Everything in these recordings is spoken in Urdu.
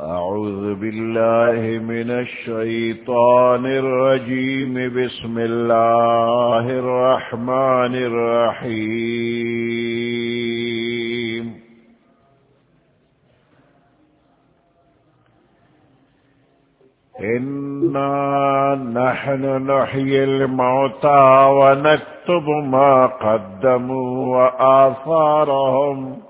أعوذ بالله من الشيطان الرجيم. بسم الله الرحمن الرحيم. إنا نحن نحيي الموتى ونكتب ما قدموا وآثارهم.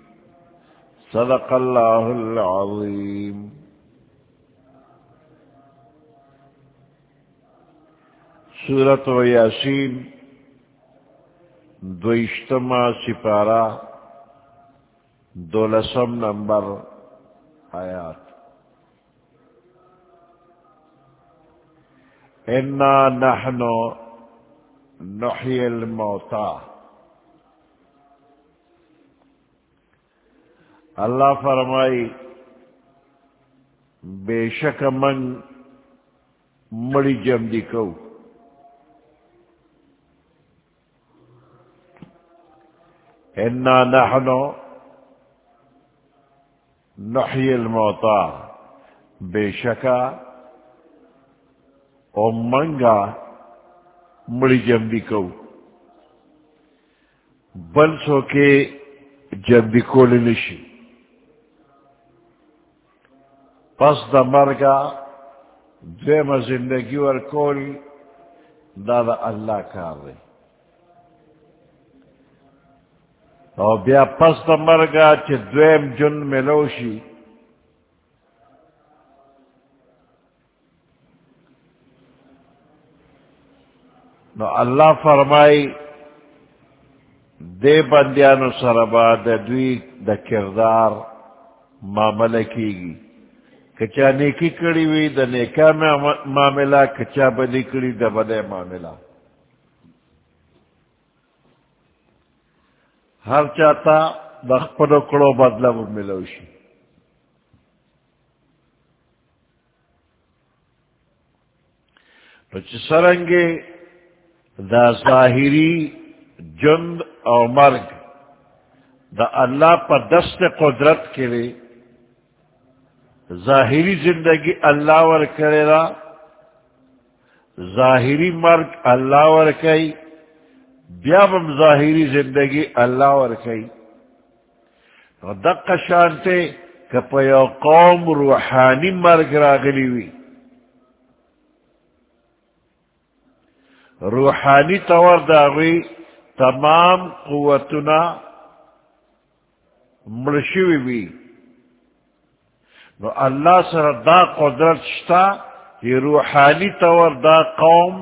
صدق الله العظيم سورة وياسين دو اجتماع سپارہ، دولسم نمبر آیات. انا نحن نحيي الموتى. اللہ فرمائی، بے شک من مڑی جم دی کو۔ انا نحنو نحی الموتا بے شکا او منگا مڑی جم دی کو۔ بل سو کے جم دی کول پس دا مرگا دویم زندگی ور کول دا دا اللہ کار رہی او بیا پس دا مرگا چی دویم جن ملوشی، نو اللہ فرمائی، دے بندیانو سربا دا دوی دا کردار معاملہ کی گی کچا نیکی کڑی ہوئی دا نیکا معاملہ کچا بدی کڑی دا بدے معاملہ ہر چاہتا دا خپلو کڑو بدلہ وہ ملوشی تو چی سرنگے دا ظاہری جند او مرگ دا اللہ پر دست قدرت کے لیے ظاہری زندگی اللہ ور کرے را ظاہری مرگ اللہ ور کئی، بیا بم ظاہری زندگی اللہ ور کئی۔ دق شانتے کہ یو قوم روحانی مرگ راگلی وی۔ روحانی طور داغوی تمام قوتنا مرشوی وی۔ نو اللہ سر دا قدرت شتا یہ روحانی طور دا قوم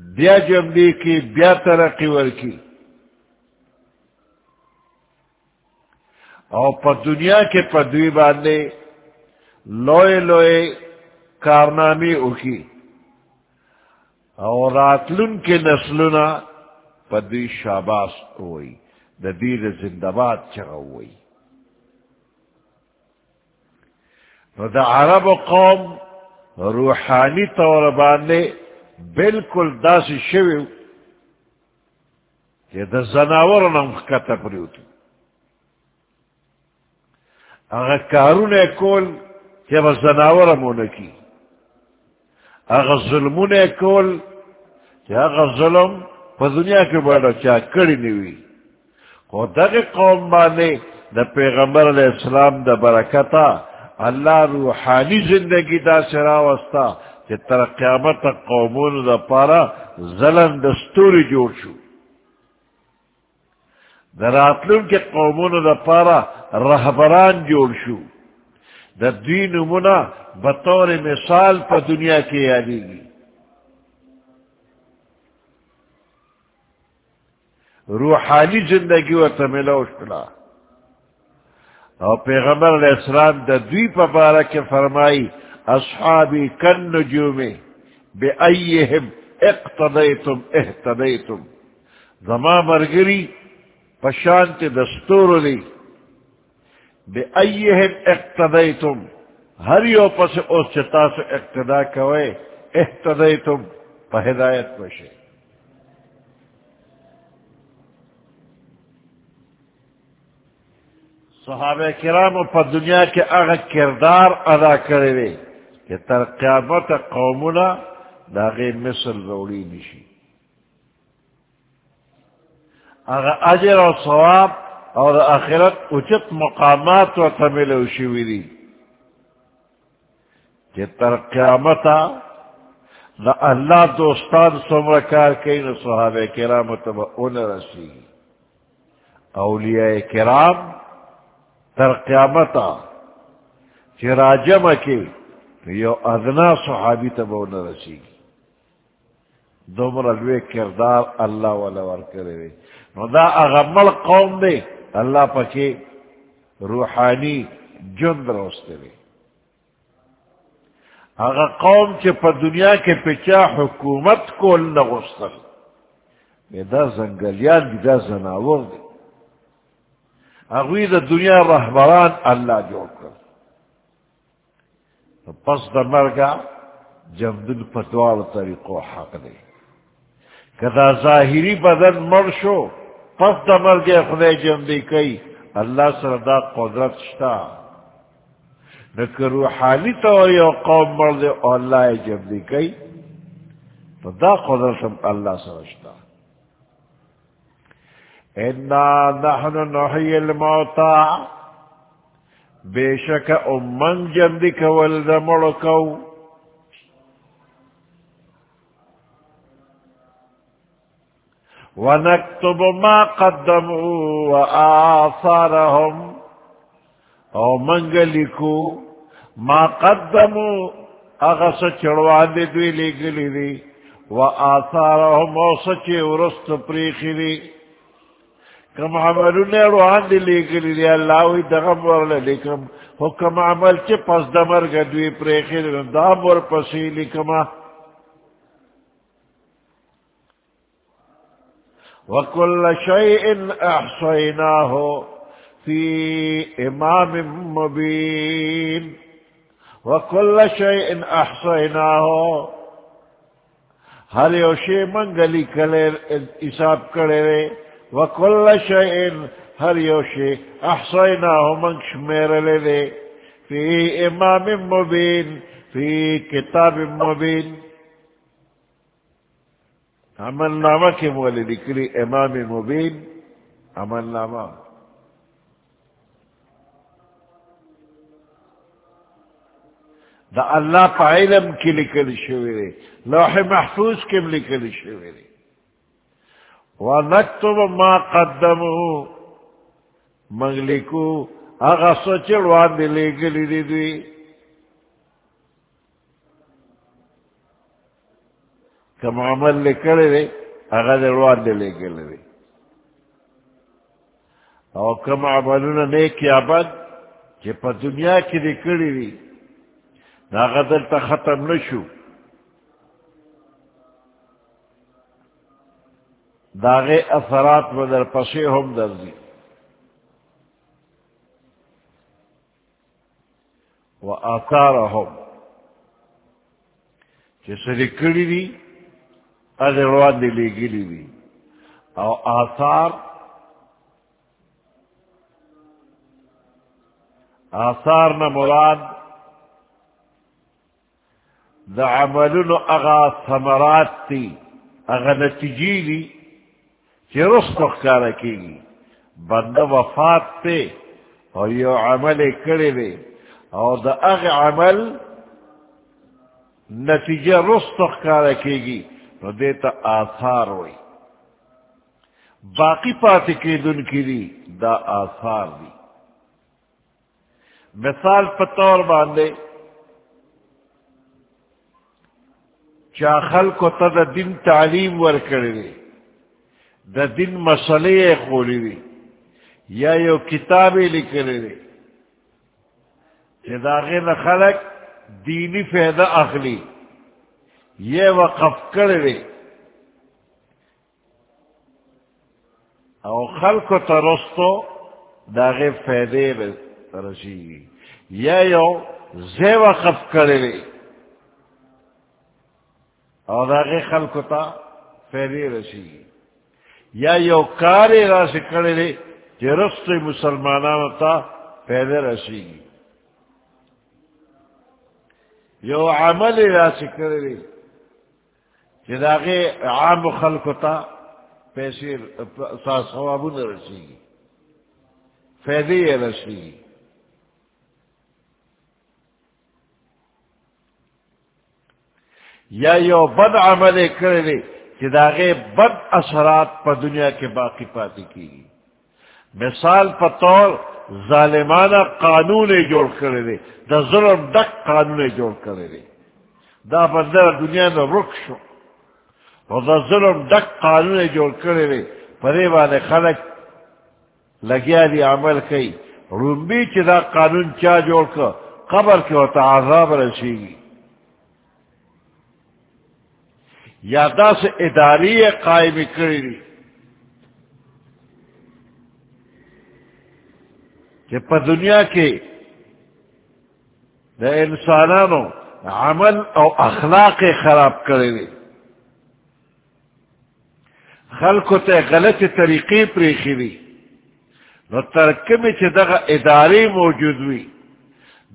بیا جمدی کی بیا ترقی ورکی. اور پا دنیا کے پدوی باندے لوئے لوئے کارنامی اکی اور راتلن کے نسلنا پدوی شاباس ہوئی دا زندہ باد چگا ہوئی نو دا عرب و قوم روحانی طور باندے بالکل داسی شویو کہ دا زناور نمخ کا تپریوتی اگر کارون کول کہ بس زناور مونکی اگر ظلمون کول کہ اگر ظلم پا دنیا کے بڑا چاہ کڑی نیوی. خو دغی قوم بانے دا پیغمبر علیہ السلام دا برکتا اللہ روحانی زندگی دا سرا وستا کہ تر قیامت قومون دا پارا زلن دستوری جوڑ شو. دا کے قومون دا پارا رہبران جوڑ شو. دا دین منا بطور مثال پا دنیا کی یادی گی. روحانی زندگی و تملو شلا اور پیغمبر علیہ السلام دا دوی پا بارا کے فرمائی، اصحابی کن نجومی بے ایہم اقتدیتم احتدیتم زما مرگری پشانت دستور لی بے ایہم اقتدیتم۔ ہر یو پس او چتا سے اقتدا کوئے احتدیتم پا ہدایت پشے صحابہ کرام پر دنیا کے اگ کردار ادا کرے وے کہ تر قیامت قومنا داغے مصر روڑی نشی اگر اجر اور ثواب اور آخرت اچت مقامات و تمل شیوری کہ تر قیامت نہ اللہ دوستان سمر کار کئی نہ صحابہ کرام تب ان رسی اولیاء کرام تر قیامتا چی راجم کی یو ادنا صحابی تبو نرسی دومر الوی کردار اللہ والا ورکرے وی. نو دا اغمل قوم دے، اللہ پکی روحانی جند روستے وی. اغا قوم چی پا دنیا کے پچا حکومت کو لغستر دا زنگلیان دی دا زناور دی اغوی دا دنیا رہبران اللہ جو کر. پس دا مرگا جمدن پتوار طریقو حق دے. کدا ظاہری بدن مر شو، پس دا مرگا خدای جمدی کئی، اللہ سر دا قدرت شتا. نکر روحانی تو یو قوم مرد اللہ جمدی کئی، تو دا قدرت اللہ سر شتا. انا نحن نحی الموتا بے شک امن جمدی کول دا مڑکو ونكتب ما قدموا وآثارهم. او منگلکو ما قدموا. اغس چڑوان دی دوی لگلی دی وآثارهم او سچے ورست پریخی دی کم عملو نے روحان دی لیکلی دی اللہ وی دغم ورل لکم حکم عمل چی پس دمر گدوی پریخی دی دام ور پسی لکما وکل شیئن احصیناہو فی امام مبین. وکل شیئن احصیناہو ہر یوشی منگلی کلے حساب کرے رے وكل شيء هل يوشي أحصيناه من شمير لذي في إمام مبين في كتاب مبين عمل نامہ کے مولے لکلی امام مبین عمل نامہ دا اللہ پا علم کی لکل شویرے لوح محفوظ کم لکل شویرے ونکتب ما قدمو. منگلکو اغا سچڑ واندی لے گلی دی دوی کم عمل لکڑے دے اغا در واندی لے گلی دی. او کم عملون نیکی عبد چی پا دنیا کی دی کڑی دی. اغا در تا ختم نشو. داغے اثرات بدر پسے ہم درزی۔ و آثار ہم سری کڑی دی روان دی لے گلی دی۔ او آثار آثار نہ مراد دا عملن اغا ثمرات تی، اغا نتیجی دی۔ چی رست اخکارا کی گی بند وفات تے اور یو عمل کرے دے اور دا اغ عمل نتیجہ رست اخکارا کی گی نو دیتا آثار ہوئی۔ باقی پاتی کی دن کی دی، دا آثار دی۔ مثال پتور باندھے چا خلق تا دا دن تعلیم ور کرے دا دن مسئلے خولی دی یا یو کتابیں لکھنے دے داغے نہ خلق دینی فہدہ اخلی یہ وقف کر دے او خلق ترستو داغے فیدے رسی یا یو زی وقف کر دے او داغے خلق تا فیدے رسی یا یو کاری راسی کر دے جی رست مسلمانان تا فیدے رسی گی. یو عمل را راسی کر دے جداغے عام خلق تا پیسے سوابو نہ رسی گی. فیدے یہ رسی گی. یا یو بد عمل کرے دے جداغے بد اثرات پر دنیا کے باقی پاتی کی مثال پر طور ظالمانہ قانون جوڑ کرے دے، دا ظلم ڈک قانون جوڑ کرے دے۔ دا بندر دنیا میں رخ شو۔ اور دا ظلم ڈک قانون جوڑ کرے رے پرے والے خلق لگیا دی عمل کئی۔ رومبی چی دا قانون چا جوڑ کر، قبر کے ہوتا عذاب رسی گی یا دا سے اداری قائم کری کہ پا دنیا کے دا انسانانو عمل او اخلاق خراب کرے دی. خلق تے غلط طریقے پریخی دی. نو ترکمی چی دغا اداری موجود وی.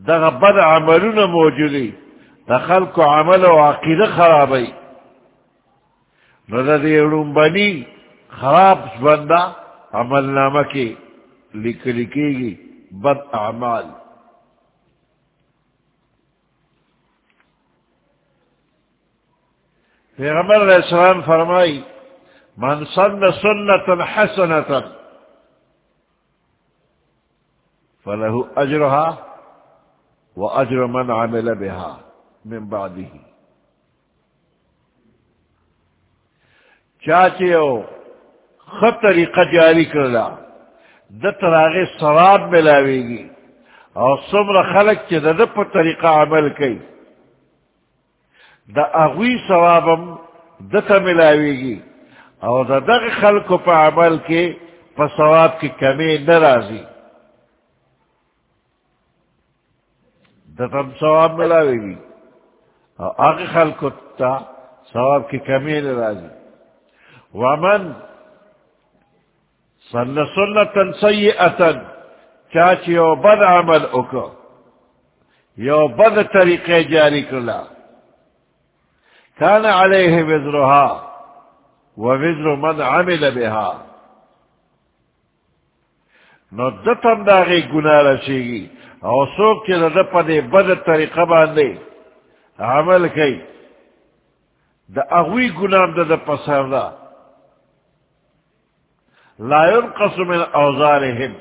دغا بد عملون موجودی دا خلق عمل و عقید خرابی نو دا دی بنی خراب بندہ عمل نامہ کی لکھ لکھے گی بد اعمال. پیغمبر علیہ السلام فرمائی من سن سنة حسنة فله أجرها وأجر من عمل بها من بعده. چاچے ہو؟ خط طریقہ جاری کرلا۔ دت راغے سواب ملاوے گی اور سمر خلق کے دد پر طریقہ عمل کی دا اغوی ثوابم دت ملاوے گی او دا دغ خلق پا عمل کے پا ثواب کی کمی نرازی۔ دا تم ثواب ملاوی گی او اغ خلق تا ثواب کی کمی نرازی۔ ومن سن سنتا سیئتا چاچی یو بد عمل اکو، یو بد طریقے جاری کرلا کان علیہ وزرها ووزر من عمل بها نو دتم داغی گناہ رسیگی، او سوک چی دا پا دے بد طریقہ باندے عمل کئی۔ دا اغوی گناہ دا دا پسر دا لا ينقص من اوزارهم.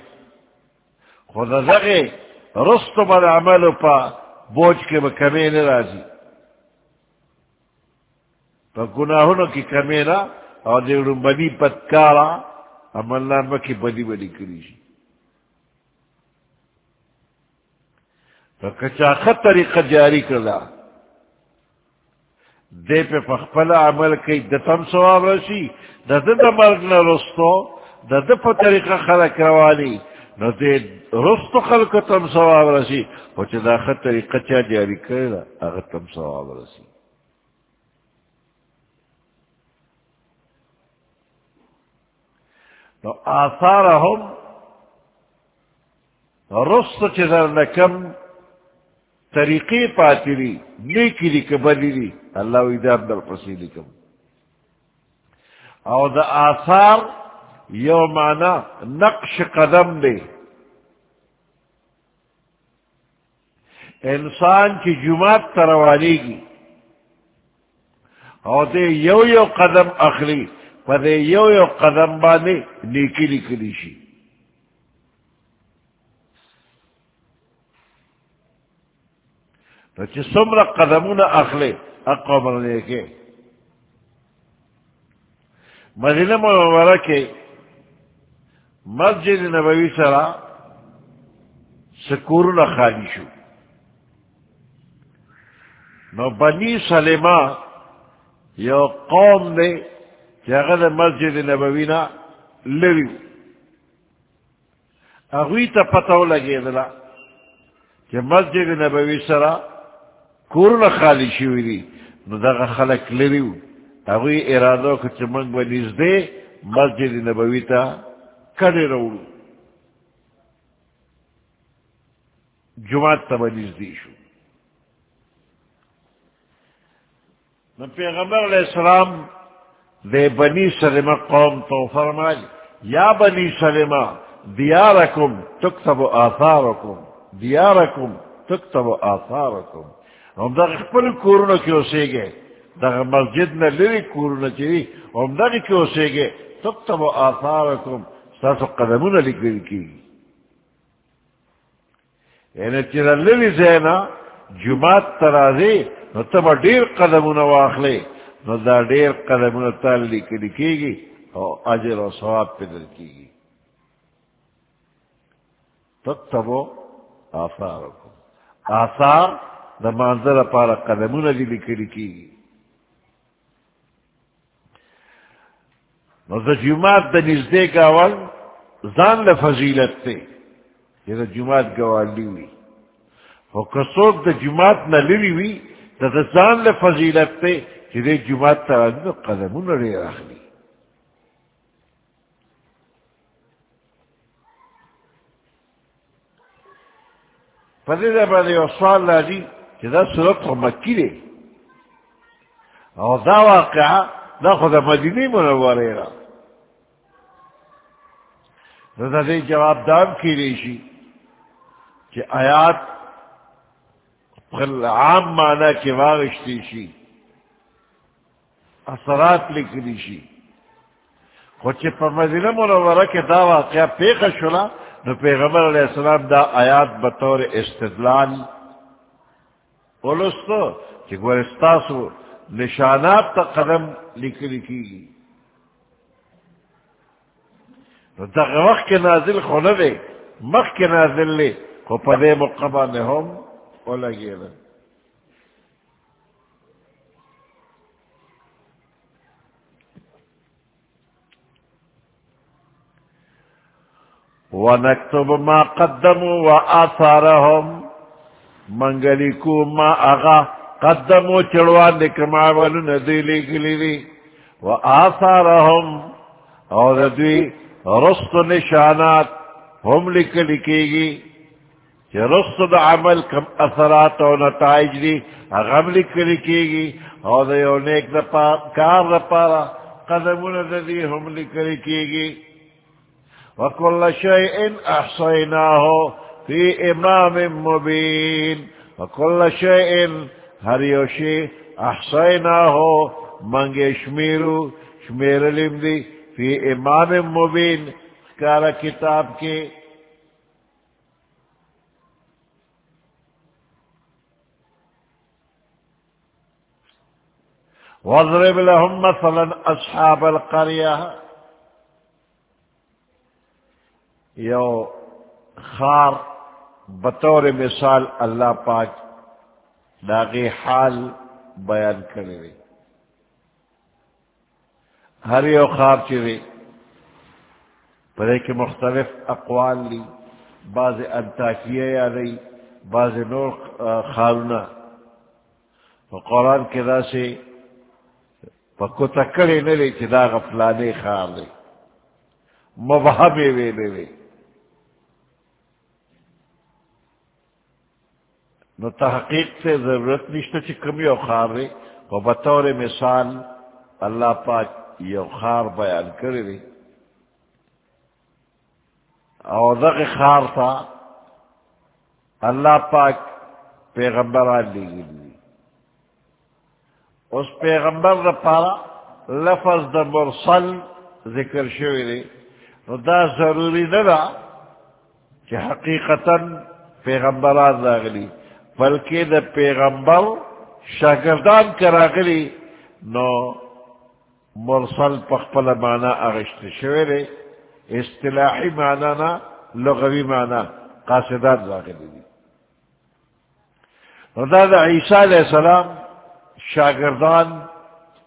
خود دغی رست بد عمل پا بوجھ کے کمی بکمی نرازی. پا گناہونو کی کمی نرازی اور دیکھو بنی پتکارا عمل نامہ کی بنی بنی کری شی تو کچا خط طریقہ جاری کرلا دے پہ پخپلا عمل کئی، دتم سواب رسی دا دا مرگ نا رستو دا دا پا طریقہ خلق روانی نو دے رستو خلق تم سواب رسی وچہ دا خط طریقہ چا جاری کرے دا اگر تم سواب رسی نو آثارهم رستو چہ در نکم طریقی پاتی دی نیکی لی کبری دی اللہ ویدان در پسی لی کم او دا آثار یو معنی نقش قدم دے۔ انسان کی جماعت تروالی گی۔ او دے یو یو قدم اخلی پدے یو یو قدم بانے نیکی لکلی شی تو چی سمر قدمون اخلے اقوى مرنے کے مدینہ منورہ کے مسجد نبوی سرا سکورنا خالی شو. نو بنی سلیمہ یو قوم دے چاگد مسجد نبوینا لریو. اگوی تا پتاو لگے دلا کہ مسجد نبوی سرا کورنا خالی شوی دی. نو دا خلق لریو. اگوی ارادو کچھ منگ بنیز دے مسجد نبوی تا کڑے رو جماعت تا بنیز دی شو۔ نو پیغمبر علیہ السلام دے بنی سلمہ قوم تو فرمائی یا بنی سلمہ، دیارکم تکتب آثارکم، دیارکم تکتب آثارکم۔ ہم دا خپل کورونو کی اسے گئے دا مسجد میں لری کورونو چیوی ہم دا کی اسے گئے تکتب آثارکم۔ ستاسو قدمون لکل کی یعنی چیزا لری زینا جماعت ترازی نو تب دیر قدمون واخلے نو دا دیر قدمون تال لکلی کی گی او عجر و ثواب پیدر کی گی تکتبو آثارکم. آثار دا منظر پارا قدمون لی لکلی کی گی نو دا جماعت دا نزدے گاول زان لفضیلت تے یہ دا جماعت گوالی ہوئی. او کسوک دا جماعت نا للی ہوئی دا دا زان لفضیلت تے کہ دے جماعت تا آدھو قدمون رے اخلی پدے دا بادے و سوال لازی کہ دا صورت خو مکی دے او دا واقعا دا خود مدینی منوارے را دا دے جواب دام کی ریشی کہ آیات عام معنی کے واغشتی شی، اثرات لکلی شی۔ خوچے پر مدینہ منورہ کے دا واقعہ پیخ شلا نو پیغمبر علیہ السلام دا آیات بطور استدلال۔ بولستو کہ گورستاسو نشانات تا قدم لکلی کی گی۔ نو دا وقت کے نازل خونه دے مخ کے نازل لے خو پدے مقبہ نے ہم اولا گیلن ونكتب ما قدموا وآثارهم منگلی ما اغا قدموا چڑوان دکما ولن دیلی گلی دی وآثارهم، او دوی رست نشانات هم لک لکی گی چی رست دا عمل کم اثرات و نتائج دی اغم لک لکی گی او دا یو نیک دا پا، کار دا پارا، قدمون دا دی هم لک لکی گی۔ وكل شيء أحصيناه في إمام مبين۔ وكل شيء هر يوشي أحصيناه من يشميرو شمير لمدي في إمام مبين كارا كتاب كي واضرب لهم مثلا أصحاب القرية۔ یو خار، بطور مثال اللہ پاک داغی حال بیان کرے ہر یو خار چرے پڑے کے مختلف اقوال لی، بعض انتاکیہ یا رہی بعض نور خارنا قرآن کے دا سے پکو تکڑے نہ لے چدا غفلانے خار لے مبہم ویلے وے لے وے نو تحقیق سے ضرورت نشتا چی کمی او خار رے و بطور مثال اللہ پاک یو خار بیان کرے رے او دغ خار تھا اللہ پاک پیغمبران لی گلی اس پیغمبر دا پارا لفظ دا مرسل ذکر شوی دے نو دا ضروری ندا کہ حقیقتا پیغمبران راغلی، بلکہ دا پیغمبر شاگردان کراغلی، نو مرسل پخپل مانا اغشت شوی اصطلاحی مانا نا لغوی مانا قاصدان راغلی دی دا دا عیسیٰ علیہ السلام شاگردان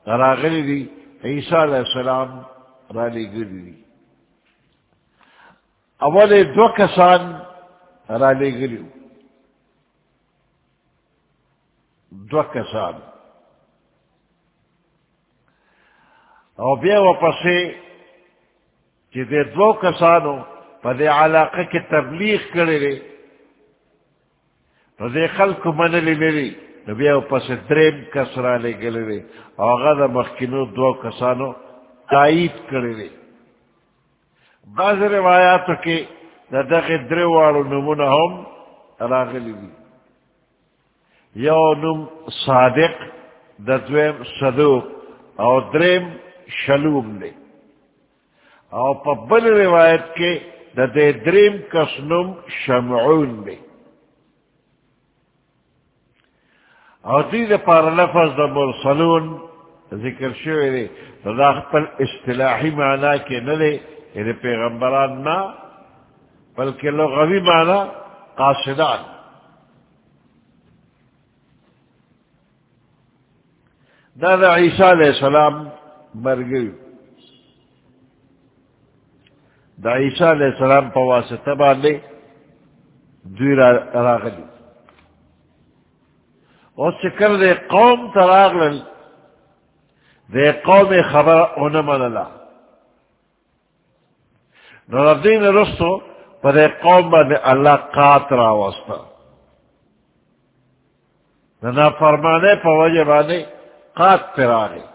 راغلی دی عیسیٰ علیہ السلام رالی گلی دی اول دو کسان رالی گلی دو کسان. او بیا واپسے کہ دے دو کسانو پا دے علاقہ کی تبلیغ کرے رے نو دے خلق منلی میری نو بیا پس دریم کس را لے گلے رے آغا دا مخکنو دو کسانو تائید کرے رے بعض روایاتو کے دا دق دروارو نمون ہم راغلی دی۔ یو نم صادق، دا دویم صدوق، او دریم شلوم لے او پا بل روایت کے دا دے دریم کس نم شمعون لے او دی دا پار لفظ دا مرسلون ذکر شوئے دے دا خپل اصطلاحی معنی کے نلے یعنی پیغمبران نا بلکہ لغوی معنی قاصدان. دا دا عیسیٰ علیہ السلام مر گئی دا عیسیٰ علیہ السلام پا واسطہ باندے دوی را راغلی. اور چکر دے قوم تراغل دے قوم خبر اونمن اللہ نو دین رستو پا دے قوم با اللہ قات را وستا نا فرمانے پا وجہ بانے قات پر آگے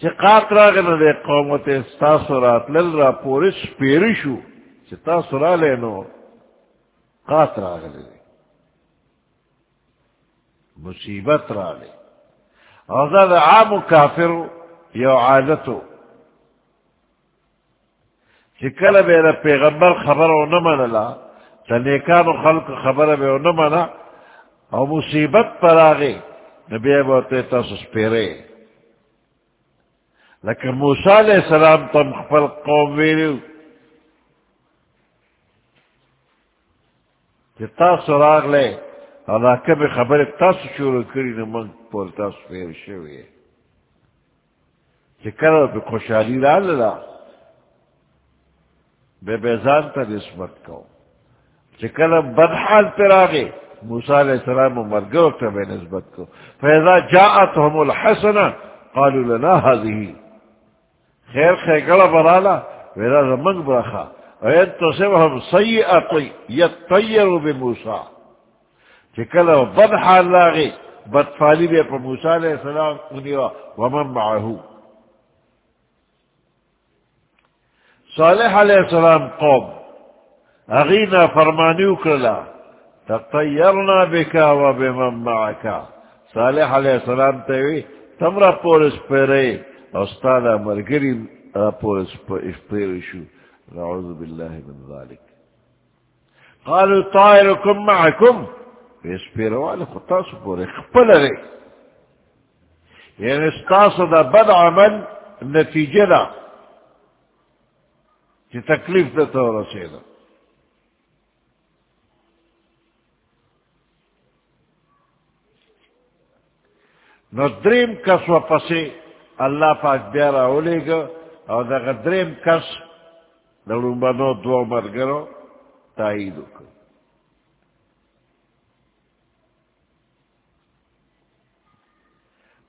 چی قات را گے نا دے قوم تے ستاسو رات لل را پورش پیرشو، چی تاسو را لے نو قات را گے دے۔ مصیبت را لے۔ اور دا عام کافر یو عادتو۔ چکل بے پیغمبر خبر او نمن اللہ تنیکانو خلق خبر بے او نمن او مصیبت پر آگے نبی بہتے تاسس پیرے لیکن موسیٰ علیہ السلام تم خپل قوم ویلیو کہ تاسو راگ لے اور کبھی خبر تاسو شروع کری نہ منگ پور تاسو پیر شوی کہ کرو پہ خوشحالی را للا بے بیزان تا نسبت کو کہ کلم بدحال پر آگے موسیٰ علیہ السلام مرگو تا بے نسبت کو فیضا جاعتهم الحسنہ قالوا لنا هذه خیر خیر گڑا برالا ویرا رمنگ برخا۔ وین تو سبهم سیئت یتطیروا بموسیٰ۔ چکل بد حال لاغی، بد فالی بے پا موسیٰ علیہ السلام انیوا ومن معہو۔ صالح علیہ السلام قوم، اغینا فرمانیو کرلا تطیرنا بکا و بمن معکا۔ صالح علیہ السلام تیوی تم را پورس پیرے استادا مرگری را پورس پیرشو نعوذ باللہ من ذالک قالوا طائركم معكم پیس پیروال خطاسو پورے خپل رے یعنی ستاسو دا بد عمل نتیجہ دا چی تکلیف دا تو رسے نو دریم کس و پسے اللہ پاک بیارا اولے گا اور دا دریم کس دا رومبانو دو مرگرو تائیدو کر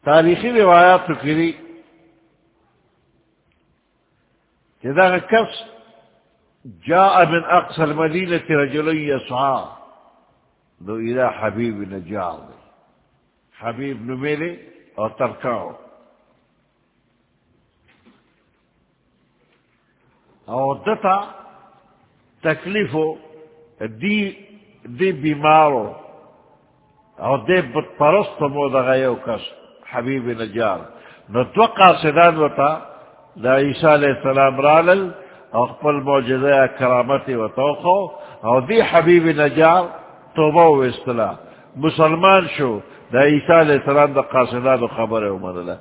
تاریخی روایات تو کری جدا کس جاء من اقصى المدينة رجل يسعى. دو الى حبيب نجار حبيب نميلي او تركعه او دتا تکلیفو دی دی بیمارو او دی بتپرست مو دغیو کس حبیب نجار. نو دو قاصدان وطا دا عیسیٰ علیہ السلام رالل او خپل موجزه کرامتی و توخو او دی حبیب نجار توبه و استلا مسلمان شو، دا عیسیٰ علیہ السلام دا قاسدان قاصدان خبر امرلا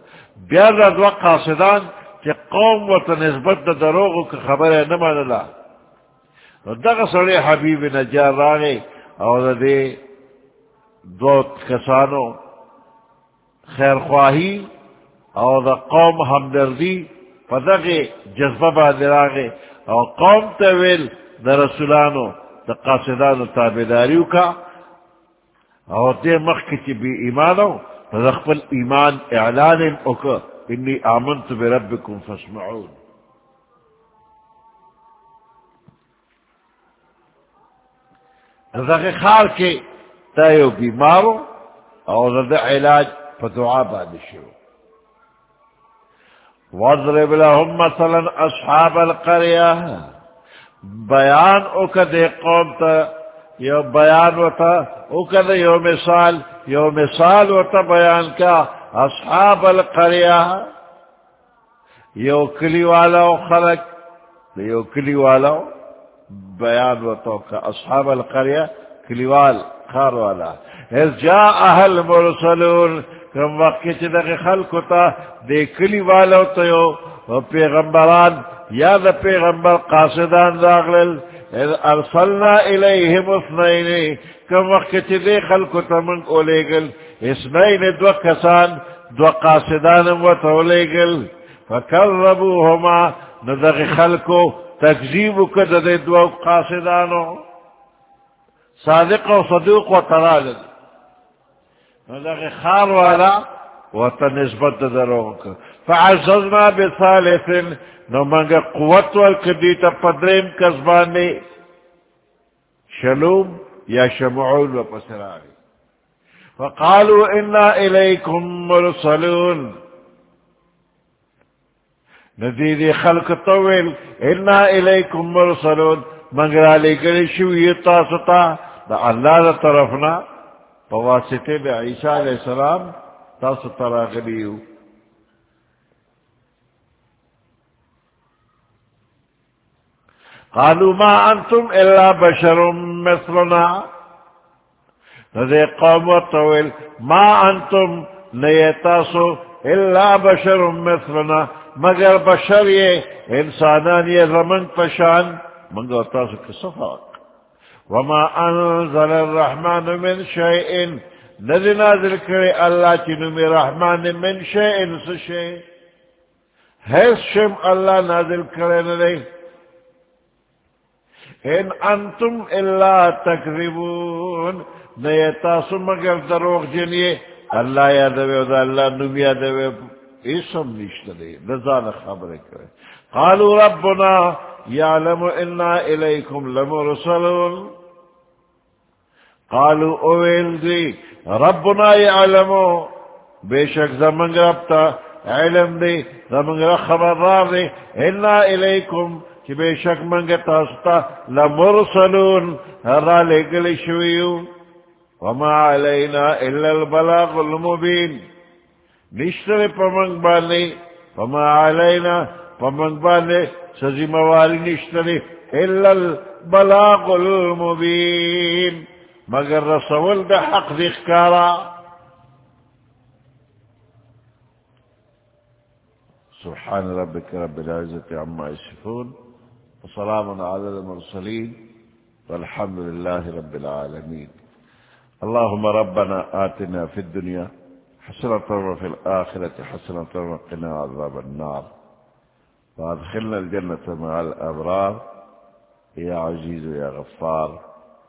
بیار دا دو قاصدان کہ قوم و تنسبت دا دروغو که خبر نمانلا دا غصر حبیب نجار راگی او دا دی دو کسانو خیرخواہی او دا قوم ہمدردی پدغه جذبه باندې راغې او قوم ته ویل د رسولانو، د قاصدانو تابعداریو کا او دې مخکې چې بی ایمانو، په خپل ایمان اعلان وکړ. انی آمنت بربکم فاسمعون. دغه خال کې تا یو بیمارو، او د علاج په دعا باندې شو واضرب لهم مثلا اصحاب القرية، بیان اکد قوم تا یو بیان وتا اکد یو مثال یو مثال وتا بیان کا اصحاب القرية. یو کلی والا خلق یو کلی والا بیان وتا کا اصحاب القرية کلیوال خار والا اذ جاء اهل مرسلون کم وقت چی دغی خلقو تا دے کلی والو تیو و پیغمبران، یا دا پیغمبر قاصدان داغلل اذ ارسلنا الیہم اثنین، کم وقت چی دے خلقو تا منگ اولے گل اسنین دو کسان، دو قاصدان و تولے گل فکربوهما ندغی خلقو تکذیبو کد دے دو قاصدانو، صادق و صدوق و ترالل خار والا وتا نسبت دروغ. فعززنا بثالث، نو منگا قوت والکدی تا پدرین کسبانی شلوم یا شمعون و پسرانی فقالوا انا الیکم مرسلون. ندیدی خلق طویل، انا الیکم مرسلون. منگر علی گلی شوی تاستا دا اللہ دا طرفنا، پواسطے بے عیسیٰ علیہ السلام تاس تراغلیو قالوا ما انتم الا بشر مثلنا. نذي قوم طويل ما انتم نيتاسو الا بشر مثلنا، مگر بشر یہ انسانان یہ زمن پشان مگر تاسو کسفاق وما انزل الرحمن من شيء نذي نازل كري الله تنمي رحمن من شيء سشيء هيس شم الله نازل كري نذي ان انتم الا تكذبون نيتا سمگر دروغ جنيه الله يادوه وذا الله نمي يادوه اسم نشتري نزال خبر كري قالوا ربنا يعلم إنا إليكم لمرسلون. قالوا اویل دی ربنا یعلمو بے شک زمنگ ربتا علم دی زمنگ رب خبردار دی. انا الیکم کہ بے شک منگ تاستا لمرسلون. را لگل شویو. وما علینا الا البلاغ المبین. نشتر پمنگ بانے وما علینا پمنگ بانے سزی موالی نشتر الا البلاغ المبین. مگر رسول دا حق ذکارا سبحان ربك رب العزة عما يصفون وسلام على المرسلين والحمد لله رب العالمين اللهم ربنا آتنا في الدنيا حسنة وفي الآخرة حسنة وقنا عذاب النار. وادخلنا الجنة مع الأبرار يا عزيز يا غفار.